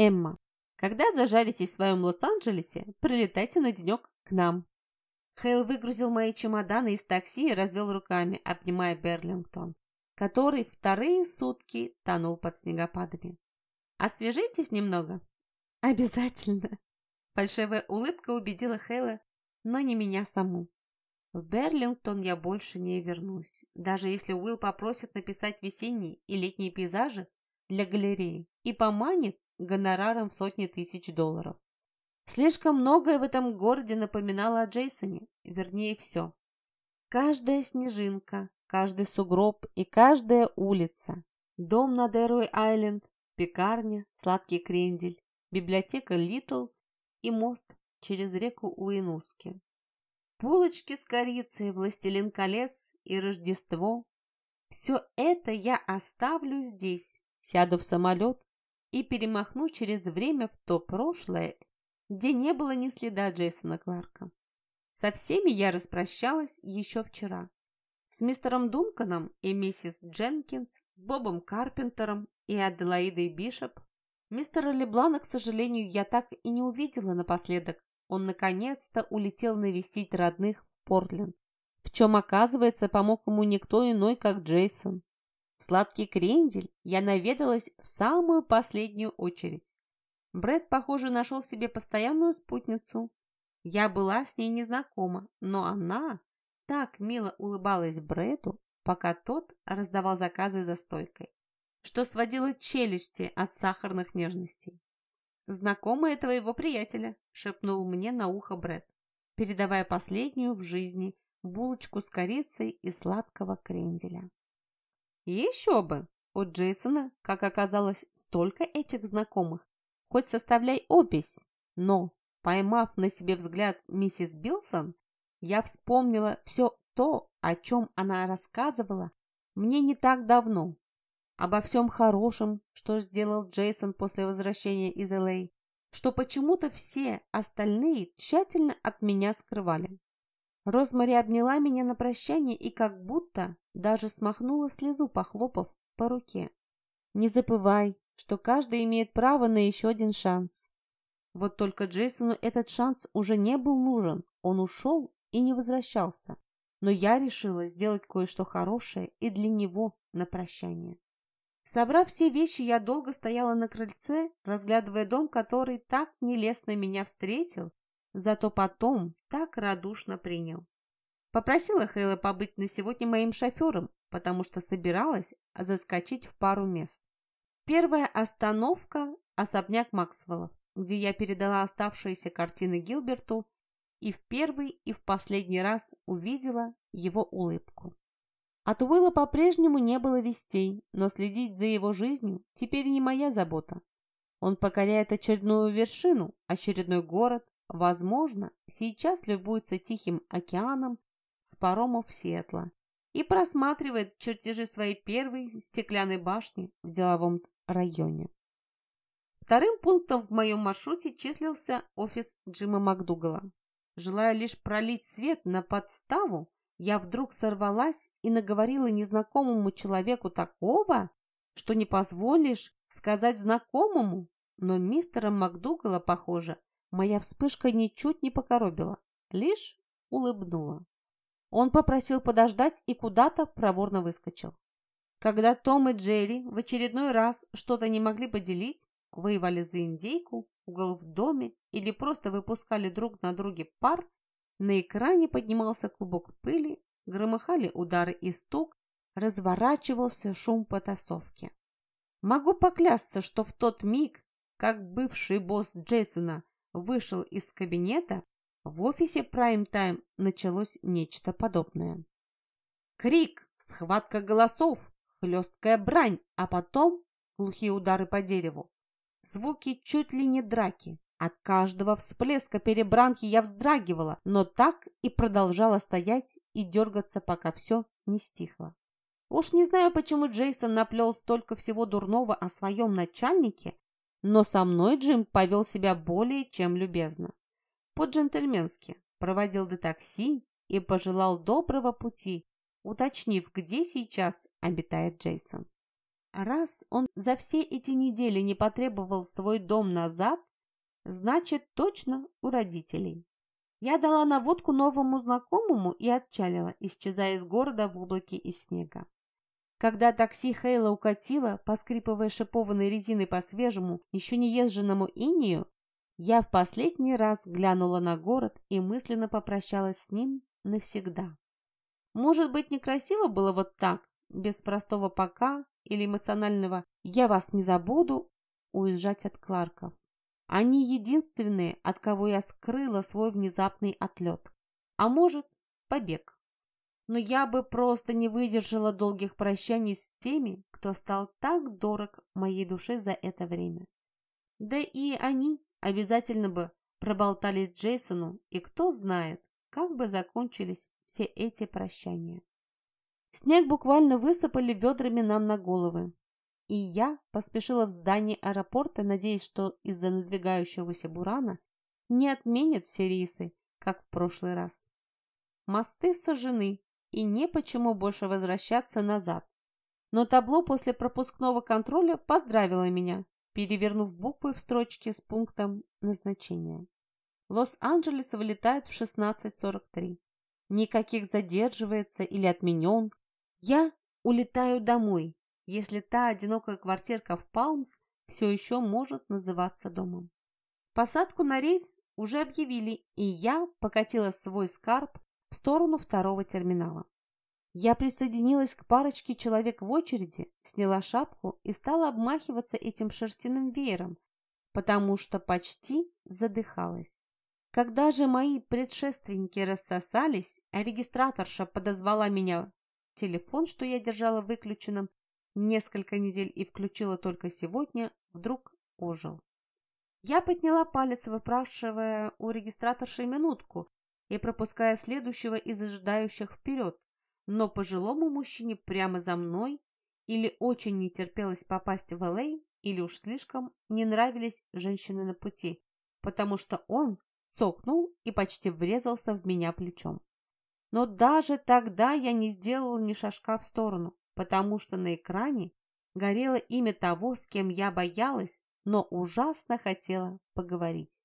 Эмма. Когда зажаритесь в своем Лос-Анджелесе, прилетайте на денек к нам. Хейл выгрузил мои чемоданы из такси и развел руками, обнимая Берлингтон, который вторые сутки тонул под снегопадами. «Освежитесь немного?» «Обязательно!» Фальшивая улыбка убедила Хейла, но не меня саму. В Берлингтон я больше не вернусь, даже если Уилл попросит написать весенние и летние пейзажи для галереи и поманит гонораром в сотни тысяч долларов. Слишком многое в этом городе напоминало о Джейсоне, вернее все. Каждая снежинка, каждый сугроб и каждая улица, дом на Эруэй-Айленд, пекарня, сладкий крендель, библиотека Литл и мост через реку Уинуски. Булочки с корицей, Властелин колец и Рождество. Все это я оставлю здесь, сяду в самолет и перемахну через время в то прошлое, где не было ни следа Джейсона Кларка. Со всеми я распрощалась еще вчера. С мистером Дунканом и миссис Дженкинс, с Бобом Карпентером и Аделаидой Бишоп. Мистера Леблана, к сожалению, я так и не увидела напоследок, он наконец-то улетел навестить родных в Портленд, в чем, оказывается, помог ему никто иной, как Джейсон. Сладкий крендель я наведалась в самую последнюю очередь. Брэд, похоже, нашел себе постоянную спутницу. Я была с ней незнакома, но она так мило улыбалась Брэду, пока тот раздавал заказы за стойкой, что сводило челюсти от сахарных нежностей. «Знакомая твоего приятеля», – шепнул мне на ухо Бред, передавая последнюю в жизни булочку с корицей и сладкого кренделя. Еще бы! У Джейсона, как оказалось, столько этих знакомых. Хоть составляй опись. Но, поймав на себе взгляд миссис Билсон, я вспомнила все то, о чем она рассказывала мне не так давно, обо всем хорошем, что сделал Джейсон после возвращения из Л.А., что почему-то все остальные тщательно от меня скрывали. Розмари обняла меня на прощание и как будто даже смахнула слезу, похлопав по руке. «Не забывай, что каждый имеет право на еще один шанс». Вот только Джейсону этот шанс уже не был нужен, он ушел и не возвращался. Но я решила сделать кое-что хорошее и для него на прощание. Собрав все вещи, я долго стояла на крыльце, разглядывая дом, который так нелестно меня встретил, зато потом так радушно принял. Попросила Хейла побыть на сегодня моим шофером, потому что собиралась заскочить в пару мест. Первая остановка – особняк Максвеллов, где я передала оставшиеся картины Гилберту и в первый, и в последний раз увидела его улыбку. От Уилла по-прежнему не было вестей, но следить за его жизнью теперь не моя забота. Он покоряет очередную вершину, очередной город, возможно, сейчас любуется Тихим океаном с паромов Сиэтла и просматривает чертежи своей первой стеклянной башни в деловом районе. Вторым пунктом в моем маршруте числился офис Джима МакДугала. Желая лишь пролить свет на подставу, я вдруг сорвалась и наговорила незнакомому человеку такого, что не позволишь сказать знакомому. Но мистера МакДугала, похоже, моя вспышка ничуть не покоробила, лишь улыбнула. Он попросил подождать и куда-то проворно выскочил. Когда Том и Джерри в очередной раз что-то не могли поделить, воевали за индейку, угол в доме или просто выпускали друг на друге пар, на экране поднимался клубок пыли, громыхали удары и стук, разворачивался шум потасовки. Могу поклясться, что в тот миг, как бывший босс Джейсона вышел из кабинета, в офисе Prime Time началось нечто подобное. Крик, схватка голосов, хлесткая брань, а потом глухие удары по дереву. Звуки чуть ли не драки, от каждого всплеска перебранки я вздрагивала, но так и продолжала стоять и дергаться, пока все не стихло. Уж не знаю, почему Джейсон наплел столько всего дурного о своем начальнике, но со мной Джим повел себя более чем любезно. По-джентльменски проводил до такси и пожелал доброго пути, уточнив, где сейчас обитает Джейсон. Раз он за все эти недели не потребовал свой дом назад, значит, точно у родителей. Я дала наводку новому знакомому и отчалила, исчезая из города в облаке из снега. Когда такси Хейла укатило, поскрипывая шипованной резиной по свежему, еще не езженному инею, я в последний раз глянула на город и мысленно попрощалась с ним навсегда. Может быть, некрасиво было вот так, без простого «пока» или эмоционального «я вас не забуду» уезжать от Кларков. Они единственные, от кого я скрыла свой внезапный отлет. А может, побег. Но я бы просто не выдержала долгих прощаний с теми, кто стал так дорог моей душе за это время. Да и они обязательно бы проболтались Джейсону, и кто знает, как бы закончились все эти прощания. Снег буквально высыпали ведрами нам на головы и я поспешила в здание аэропорта, надеясь, что из-за надвигающегося бурана не отменят все рейсы, как в прошлый раз. Мосты сожжены, и не почему больше возвращаться назад. Но табло после пропускного контроля поздравило меня, перевернув буквы в строчке с пунктом назначения. Лос-Анджелес вылетает в 16.43. Никаких задерживается или отменен. Я улетаю домой, если та одинокая квартирка в Палмс все еще может называться домом. Посадку на рейс уже объявили, и я покатила свой скарб в сторону второго терминала. Я присоединилась к парочке человек в очереди, сняла шапку и стала обмахиваться этим шерстяным веером, потому что почти задыхалась. Когда же мои предшественники рассосались, а регистраторша подозвала меня телефон, что я держала выключенным, несколько недель и включила только сегодня, вдруг ожил. Я подняла палец, выпрашивая у регистраторши минутку и пропуская следующего из ожидающих вперед, но пожилому мужчине прямо за мной или очень не терпелось попасть в Л.А., или уж слишком не нравились женщины на пути, потому что он цокнул и почти врезался в меня плечом. Но даже тогда я не сделала ни шажка в сторону, потому что на экране горело имя того, с кем я боялась, но ужасно хотела поговорить.